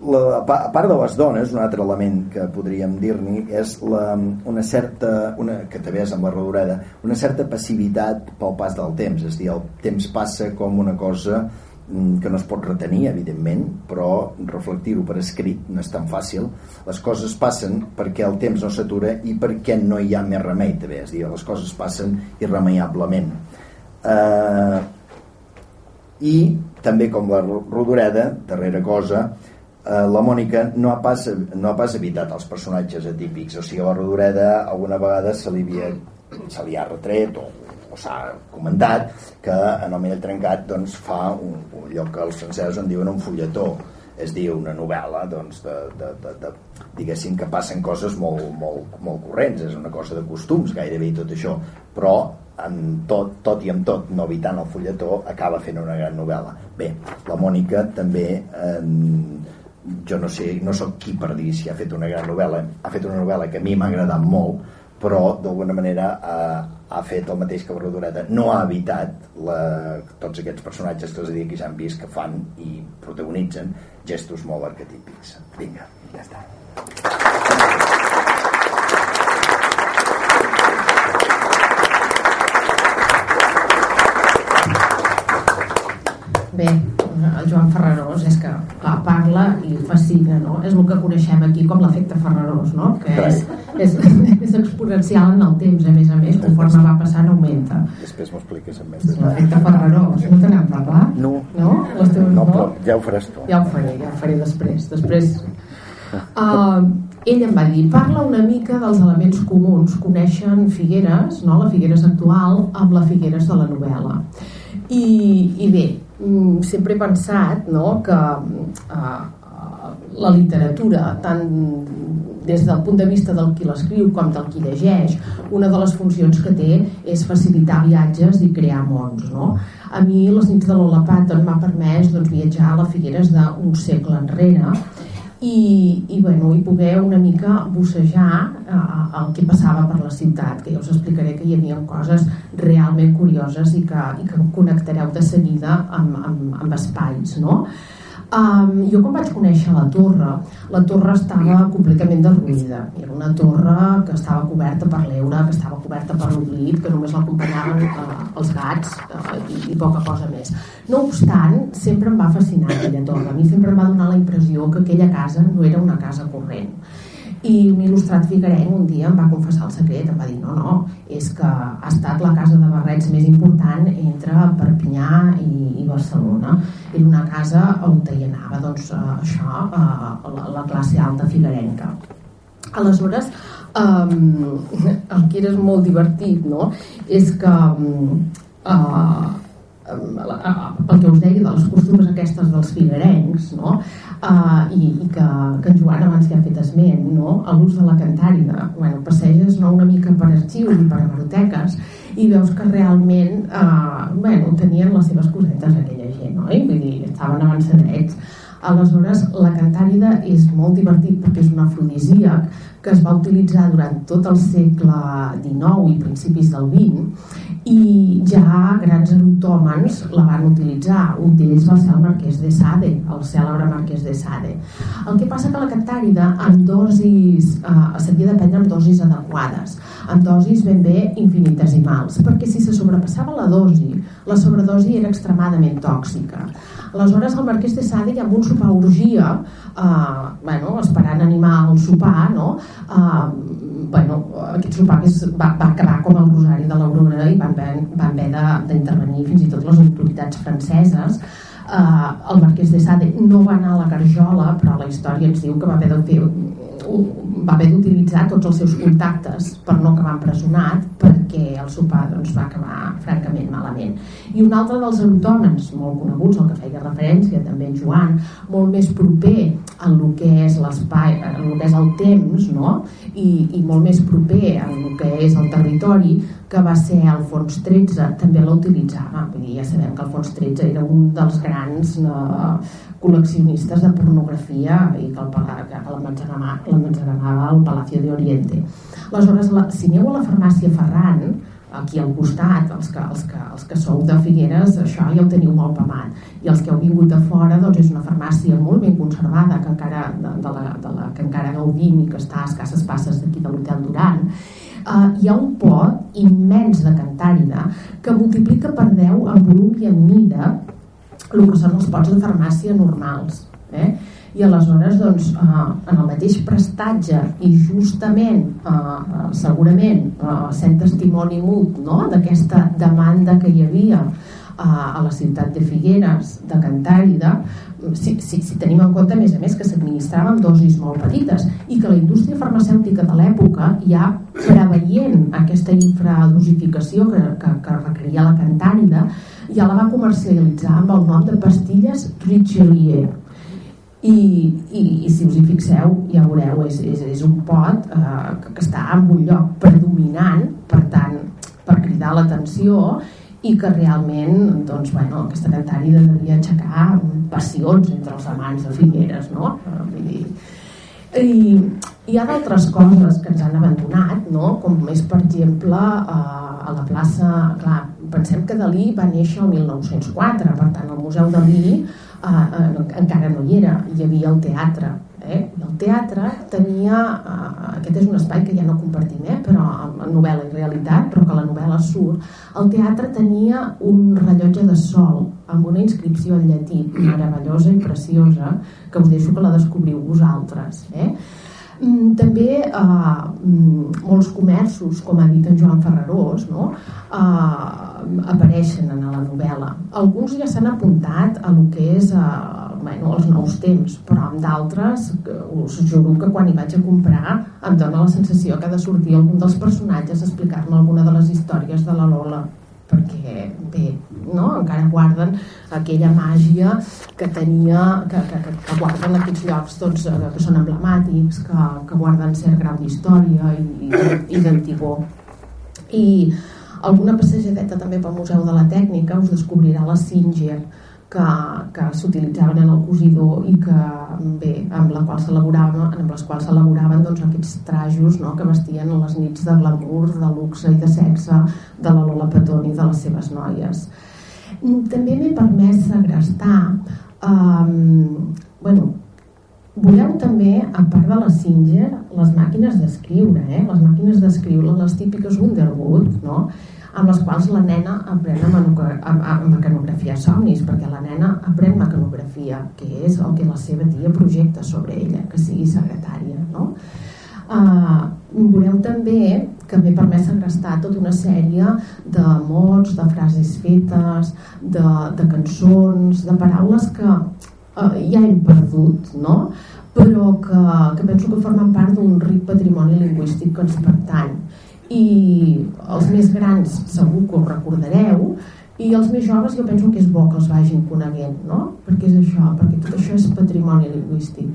la, a part de les dones, un altre element que podríem dir-ne és la, una certa, una, que també és amb la rodoreda, una certa passivitat pel pas del temps, és dir, el temps passa com una cosa mm, que no es pot retenir, evidentment, però reflectir-ho per escrit no és tan fàcil. Les coses passen perquè el temps no s'atura i perquè no hi ha més remei, també, és dir, les coses passen irremeiablement. Eh, I també com la rodoreda, darrera cosa, la Mònica no ha, pas, no ha pas evitat els personatges atípics. O sigui, a la Rodoreda alguna vegada se li, havia, se li ha retret o, o s'ha comentat que en el Mirall Trencat doncs, fa un, un lloc que els francesos en diuen un fulletó. És dir, una novel·la doncs, de, de, de, de, diguéssim que passen coses molt, molt, molt corrents. És una cosa de costums gairebé i tot això. Però amb tot, tot i amb tot no evitant el fulletó acaba fent una gran novel·la. Bé, la Mònica també eh, jo no sé, no sóc qui per dir si ha fet una gran novel·la ha fet una novel·la que a mi m'ha agradat molt però d'alguna manera ha, ha fet el mateix que Brodoreta. No ha evitat la, tots aquests personatges que els dit que ja han vist que fan i protagonitzen gestos molt arquetípics. Vinga, ja està. Bé, el Joan Ferrarós és que clar, parla i fascina, no? És el que coneixem aquí com l'efecte Ferrarós, no? Que és, és, és exponencial en el temps, a més a més, conforme va passant augmenta. Després m'ho expliques amb més detall. L'efecte Ferrarós, no te n'hem parlat? No. No? Les teves, no, però ja ho faràs tu. Ja ho faré, ja ho faré després. Després... Uh, ell em va dir, parla una mica dels elements comuns, coneixen Figueres, no? la Figueres actual, amb la Figueres de la novel·la. I, i bé, sempre he pensat no, que uh, la literatura, tant des del punt de vista del qui l'escriu com del qui llegeix, una de les funcions que té és facilitar viatges i crear mons. No? A mi les nits de Lola Patton m'ha permès doncs, viatjar a la Figueres d'un segle enrere i, i, bueno, i poder una mica bussejar eh, el que passava per la ciutat, que ja us explicaré que hi havia coses realment curioses i que, i que connectareu de seguida amb, amb, amb espais, no? Um, jo quan vaig conèixer la torre, la torre estava completament derruïda. Era una torre que estava coberta per l'eure, que estava coberta per l'oblit, que només l'acompanyaven uh, els gats uh, i, i poca cosa més. No obstant, sempre em va fascinar aquella torre. A mi sempre em va donar la impressió que aquella casa no era una casa corrent i un il·lustrat figuerenc un dia em va confessar el secret, em va dir no, no, és que ha estat la casa de barrets més important entre Perpinyà i, i Barcelona era una casa on hi anava doncs, uh, això, uh, la, la classe alta figuerenca aleshores um, el que era molt divertit no? és que um, el que us deia de les costums aquestes dels figuerencs no? uh, i, i que, que en Joan abans ja ha fet esment no? l'ús de la cantàrida bueno, passeges no, una mica per arxius i per hemeroteques i veus que realment uh, bueno, tenien les seves cosetes aquella gent oi? vull dir, estaven avançadets aleshores la cantàrida és molt divertit perquè és un afrodisíac que es va utilitzar durant tot el segle XIX i principis del XX i ja grans erotòmens la van utilitzar. Un d'ells va ser el marquès de Sade, el cèlebre marquès de Sade. El que passa que la cantàrida en dosis eh, s'havia de prendre en dosis adequades, en dosis ben bé infinitesimals, perquè si se sobrepassava la dosi, la sobredosi era extremadament tòxica. Aleshores el marquès de Sade amb un sopar orgia, eh, bueno, esperant animar el sopar, no? eh, bueno, aquest sopar va, va acabar com el Rosari de l'Aurora i van van haver d'intervenir fins i tot les autoritats franceses. Uh, el marquès de Sade no va anar a la Garjola però la història ens diu que va haver de fer va haver d'utilitzar tots els seus contactes per no acabar empresonat perquè el sopar doncs, va acabar francament malament. I un altre dels erotòmens molt coneguts, al que feia referència també en Joan, molt més proper en el que és l'espai, en el que és el temps, no? I, i molt més proper en el que és el territori, que va ser Alfons XIII, també la utilitzava. Vull dir, ja sabem que Alfons XIII era un dels grans no, col·leccionistes de pornografia i que, el, que l'emmagatzemanava al Palacio de Oriente. Aleshores, la, si aneu a la farmàcia Ferran, aquí al costat, els que, els, que, els que sou de Figueres, això ja ho teniu molt pamat. I els que heu vingut de fora, doncs és una farmàcia molt ben conservada, que encara, de, de la, de la, que encara gaudim i que està a escasses passes d'aquí de l'Hotel Duran. Uh, hi ha un pot immens de cantàrida que multiplica per 10 en volum i en mida el que són els pots de farmàcia normals. Eh? I aleshores doncs, eh, en el mateix prestatge i justament eh, segurament eh, sent testimoni mut no? d'aquesta demanda que hi havia eh, a la ciutat de Figueres de Cantàrida si, si, si tenim en compte a més a més que s'administrava amb dosis molt petites i que la indústria farmacèutica de l'època ja preveient aquesta infradosificació que, que, que requeria la cantàrida ja la va comercialitzar amb el nom de pastilles Richelieu i, i, i si us hi fixeu ja veureu, és, és, és un pot eh, que, està en un lloc predominant per tant, per cridar l'atenció i que realment doncs, bueno, aquesta cantària devia aixecar passions entre els amants de Figueres no? Eh, vull dir, i hi ha d'altres coses que ens han abandonat no? com és per exemple eh, a la plaça clar, pensem que Dalí va néixer el 1904 per tant el Museu Dalí uh, encara no hi era, hi havia el teatre. Eh? El teatre tenia, uh, aquest és un espai que ja no compartim, eh? però en novel·la i realitat, però que la novel·la surt, el teatre tenia un rellotge de sol amb una inscripció en llatí meravellosa i preciosa que us deixo que la descobriu vosaltres. Eh? Mm, també eh, mm, molts comerços, com ha dit en Joan Ferrarós, no? eh, apareixen en la novel·la. Alguns ja s'han apuntat a lo que és eh, bueno, els nous temps, però amb d'altres us juro que quan hi vaig a comprar em dóna la sensació que ha de sortir algun dels personatges a explicar-me alguna de les històries de la Lola perquè bé, no? encara guarden aquella màgia que tenia que, que, que, que guarden aquests llocs doncs, eh, que són emblemàtics que, que guarden cert grau d'història i, i, d'antigor i alguna passejadeta també pel Museu de la Tècnica us descobrirà la Singer que, que s'utilitzaven en el cosidor i que bé, amb la qual s'elaboraven amb les quals s'elaboraven doncs, aquests trajos no, que vestien a les nits de glamour, de luxe i de sexe de la Lola Petón i de les seves noies. També m'he permès segrestar Um, bueno, Voleu també, a part de la Singer, les màquines d'escriure, eh? les màquines d'escriure, les típiques Underwood, no? amb les quals la nena aprèn a, a, a mecanografia somnis, perquè la nena aprèn mecanografia, que és el que la seva tia projecta sobre ella, que sigui secretària. No? Uh, veureu també que m'he permès engrestar tota una sèrie de mots, de frases fetes, de, de cançons, de paraules que uh, ja hem perdut, no? però que, que penso que formen part d'un ric patrimoni lingüístic que ens pertany i els més grans segur que ho recordareu i els més joves jo penso que és bo que els vagin coneguent no? perquè és això, perquè tot això és patrimoni lingüístic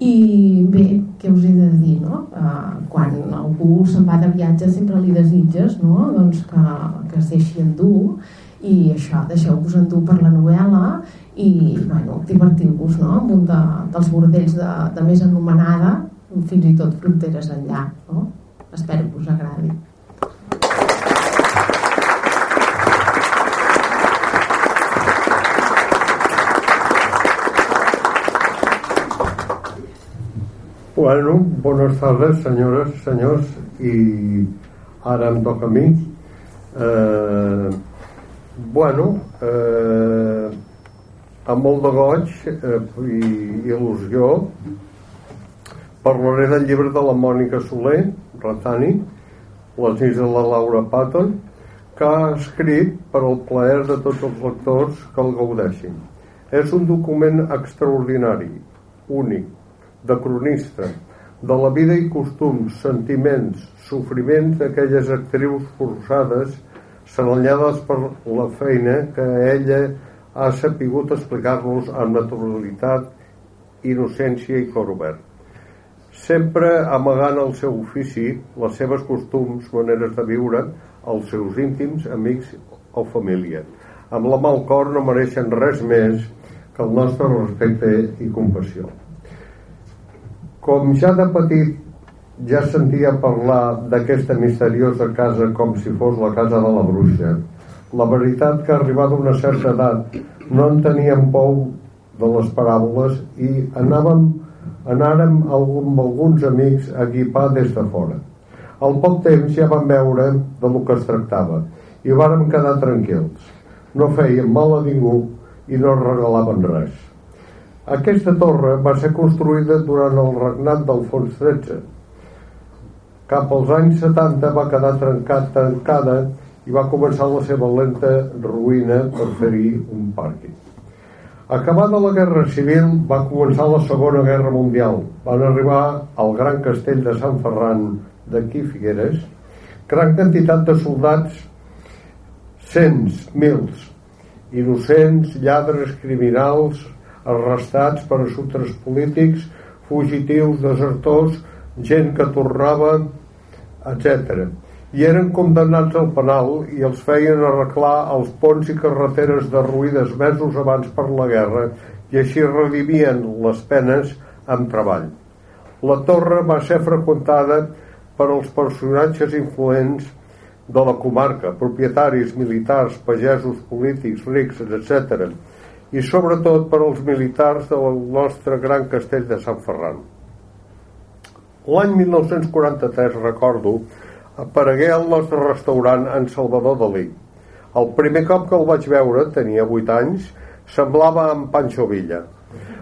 i bé, què us he de dir no? Uh, quan algú se'n va de viatge sempre li desitges no? doncs que, que es deixi endur i això, deixeu-vos endur per la novel·la i bueno, divertiu-vos no? amb un de, dels bordells de, de més anomenada fins i tot fronteres enllà no? espero que us agradi Bueno, bones tardes, senyores, senyors, i ara em toca a mi. Eh, bueno, eh, amb molt de goig eh, i il·lusió parlaré del llibre de la Mònica Soler Ratani Les nits de la Laura Patton que ha escrit per al plaer de tots els lectors que el gaudeixin és un document extraordinari únic, de cronista de la vida i costums, sentiments, sofriments d'aquelles actrius forçades senyalades per la feina que ella ha sapigut explicar-los amb naturalitat, innocència i cor obert. Sempre amagant el seu ofici, les seves costums, maneres de viure, els seus íntims, amics o família. Amb la mal cor no mereixen res més que el nostre respecte i compassió. Com ja de petit ja sentia parlar d'aquesta misteriosa casa com si fos la casa de la bruixa, la veritat que arribada una certa edat no en teníem pou de les paràboles i anàvem, anàrem amb alguns amics a guipar des de fora. Al poc temps ja vam veure de lo que es tractava i vàrem quedar tranquils. No feien mal a ningú i no regalaven res. Aquesta torre va ser construïda durant el regnat d'Alfons XIII. Cap als anys 70 va quedar trencat, tancada i va començar la seva lenta ruïna per fer-hi un pàrquing. Acabada la Guerra Civil, va començar la Segona Guerra Mundial. Van arribar al gran castell de Sant Ferran d'aquí Figueres, gran quantitat de soldats, cents, mils, innocents, lladres, criminals, arrestats per assumptes polítics, fugitius, desertors, gent que tornava, etc i eren condemnats al penal i els feien arreglar els ponts i carreteres derruïdes mesos abans per la guerra i així redimien les penes amb treball. La torre va ser freqüentada per als personatges influents de la comarca, propietaris, militars, pagesos, polítics, rics, etc. i sobretot per als militars del nostre gran castell de Sant Ferran. L'any 1943, recordo, aparegué al nostre restaurant en Salvador Dalí. El primer cop que el vaig veure, tenia 8 anys, semblava en Pancho Villa.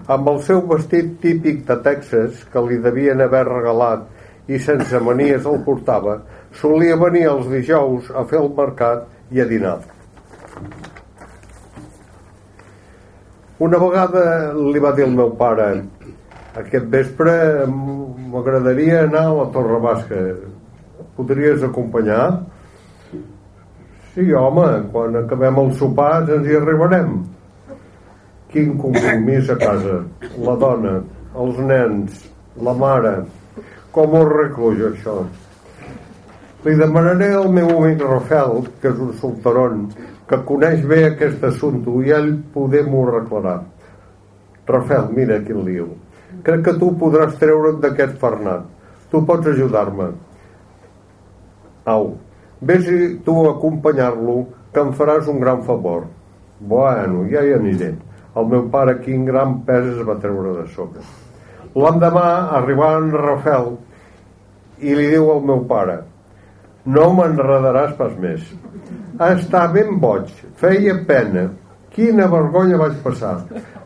Amb el seu vestit típic de Texas, que li devien haver regalat i sense manies el portava, solia venir els dijous a fer el mercat i a dinar. Una vegada li va dir el meu pare aquest vespre m'agradaria anar a la Torre Basca podries acompanyar? Sí, home, quan acabem el sopar ens hi arribarem. Quin compromís a casa. La dona, els nens, la mare. Com ho jo, això? Li demanaré al meu amic Rafael, que és un solteron, que coneix bé aquest assumpte i ell podem ho arreglar. Rafael, mira quin liu. Crec que tu podràs treure't d'aquest fernat. Tu pots ajudar-me. Au, vés tu a acompanyar-lo, que em faràs un gran favor. Bueno, ja hi aniré. El meu pare, quin gran pes es va treure de sobre. L'endemà arriba en Rafael i li diu al meu pare no m'enredaràs pas més. Està ben boig, feia pena. Quina vergonya vaig passar.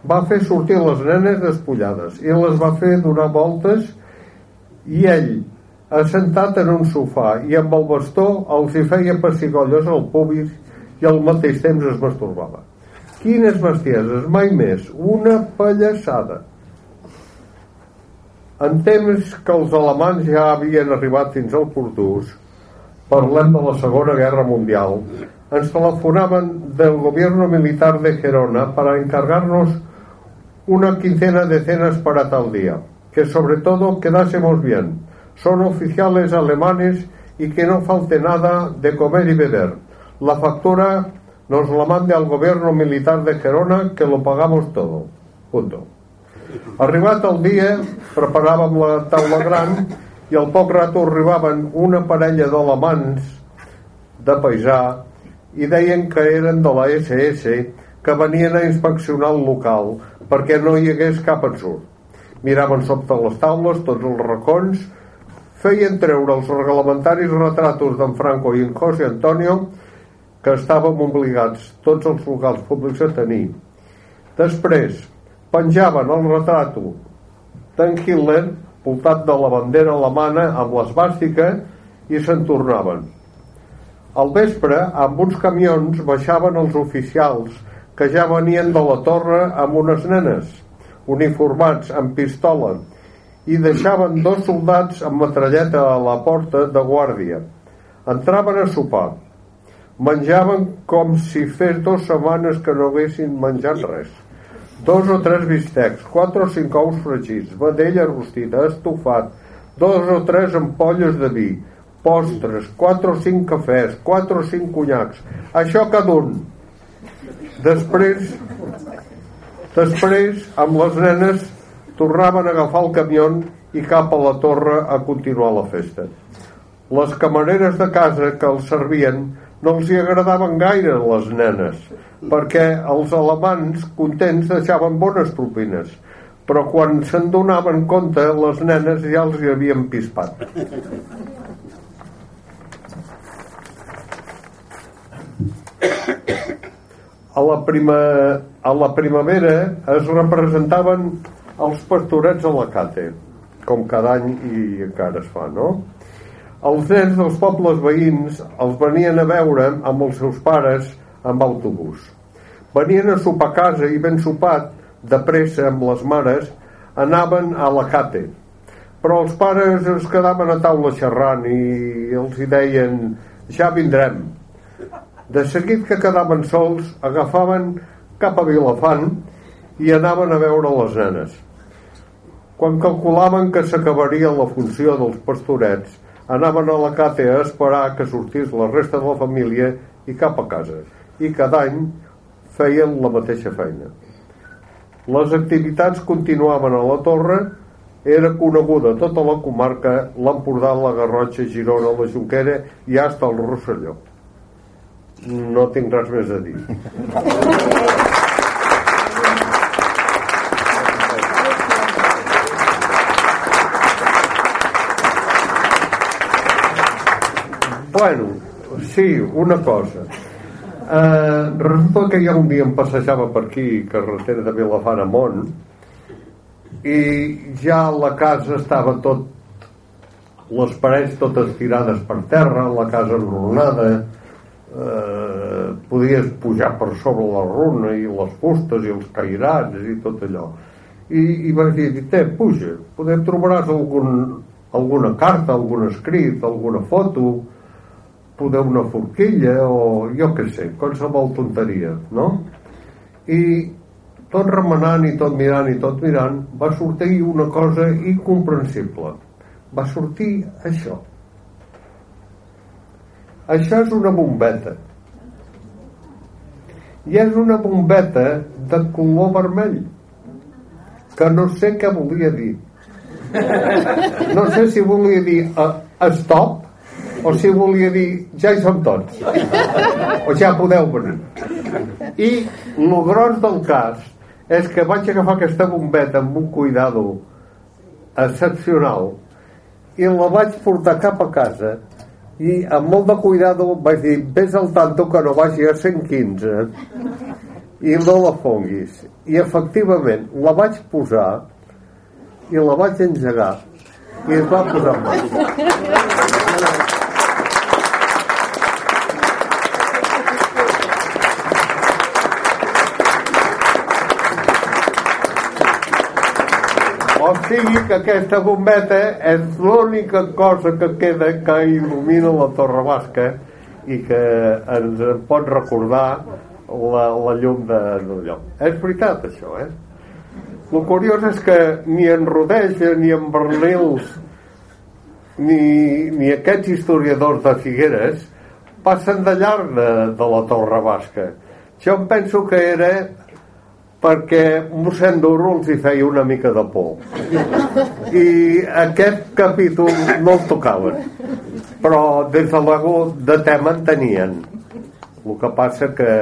Va fer sortir les nenes despullades i les va fer donar voltes i ell, assentat en un sofà i amb el bastó, els hi feia pessigolles al públic i al mateix temps es masturbava. Quines bestieses, mai més, una pallassada. En temps que els alemans ja havien arribat fins al Portús, parlem de la Segona Guerra Mundial, ens telefonaven del gobierno militar de Gerona para encargarnos una quincena de cenas para tal día, que sobre todo quedásemos bien. Son oficiales alemanes y que no falte nada de comer y beber. La factura nos la mande al gobierno militar de Gerona que lo pagamos todo. Punto. Arribat el dia, preparàvem la taula gran i al poc rato arribaven una parella d'alemans de paisà i deien que eren de la SS que venien a inspeccionar el local perquè no hi hagués cap ensurt. Miraven sota les taules tots els racons, feien treure els reglamentaris retratos d'en Franco i en José Antonio que estàvem obligats tots els locals públics a tenir. Després penjaven el retrato d'en Hitler voltat de la bandera alemana amb l'esbàstica i se'n tornaven. Al vespre, amb uns camions baixaven els oficials que ja venien de la torre amb unes nenes, uniformats amb pistola, i deixaven dos soldats amb metralleta a la porta de guàrdia. Entraven a sopar. Menjaven com si fes dues setmanes que no haguessin menjat res. Dos o tres bistecs, quatre o cinc ous fregits, vedella rostida, estofat, dos o tres ampolles de vi, postres, quatre o cinc cafès, quatre o cinc conyacs. Això cada un. Després, després, amb les nenes, tornaven a agafar el camió i cap a la torre a continuar la festa. Les camareres de casa que els servien no els hi agradaven gaire les nenes, perquè els alemans contents deixaven bones propines, però quan se'n donaven compte les nenes ja els hi havien pispat. A la, prima, a la primavera es representaven els pastorets a la Cate, com cada any i encara es fa, no? Els nens dels pobles veïns els venien a veure amb els seus pares amb autobús. Venien a sopar a casa i ben sopat, de pressa amb les mares, anaven a la cate. Però els pares es quedaven a taula xerrant i els hi deien ja vindrem. De seguit que quedaven sols, agafaven cap a Vilafant i anaven a veure les nenes. Quan calculaven que s'acabaria la funció dels pastorets, anaven a la cate a esperar que sortís la resta de la família i cap a casa. I cada any feien la mateixa feina. Les activitats continuaven a la torre, era coneguda tota la comarca, l'Empordà, la Garrotxa, Girona, la Junquera i hasta el Rosselló. No tinc res més a dir. Bueno, sí, una cosa. Eh, resulta que ja un dia em passejava per aquí, carretera de Vilafant Mont, i ja la casa estava tot les parets totes tirades per terra, la casa enrunada, eh, podies pujar per sobre la runa i les fustes i els cairats i tot allò. I, i vaig dir, te, puja, podem trobaràs algun, alguna carta, algun escrit, alguna foto, poder una forquilla o jo què sé, qualsevol tonteria, no? I tot remenant i tot mirant i tot mirant va sortir una cosa incomprensible. Va sortir això. Això és una bombeta. I és una bombeta de color vermell que no sé què volia dir. No sé si volia dir uh, stop o si volia dir ja hi som tots. O ja podeu venir i el gros del cas és que vaig agafar aquesta bombeta amb un cuidado excepcional i la vaig portar cap a casa i amb molt de cuidado vaig dir vés al tanto que no vagi a 115 i no la fonguis i efectivament la vaig posar i la vaig engegar i es va posar en marxa Sigui que aquesta bombeta és l'única cosa que queda que il·lumina la Torre Basca i que ens pot recordar la, la llum de, del. És veritat, això, eh? El curiós és que ni en Rodeja, ni en Bernils, ni, ni aquests historiadors de Figueres passen de llarg de, de la Torre Basca. Jo em penso que era perquè mossèn Duro els hi feia una mica de por. I aquest capítol no el tocaven però des de l'ego de tema en tenien. El que passa que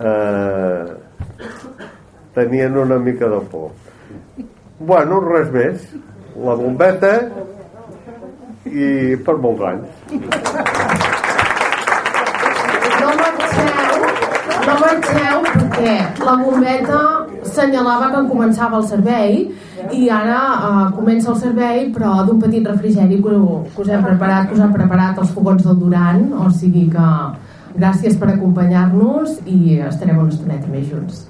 eh, tenien una mica de por. Bueno, res més. La bombeta i per molts anys. No marxeu. No marxeu perquè la bombeta senyalava que començava el servei i ara eh, comença el servei però d'un petit refrigeri que, que us hem preparat que us han preparat els fogons del Duran o sigui que gràcies per acompanyar-nos i estarem una estoneta més junts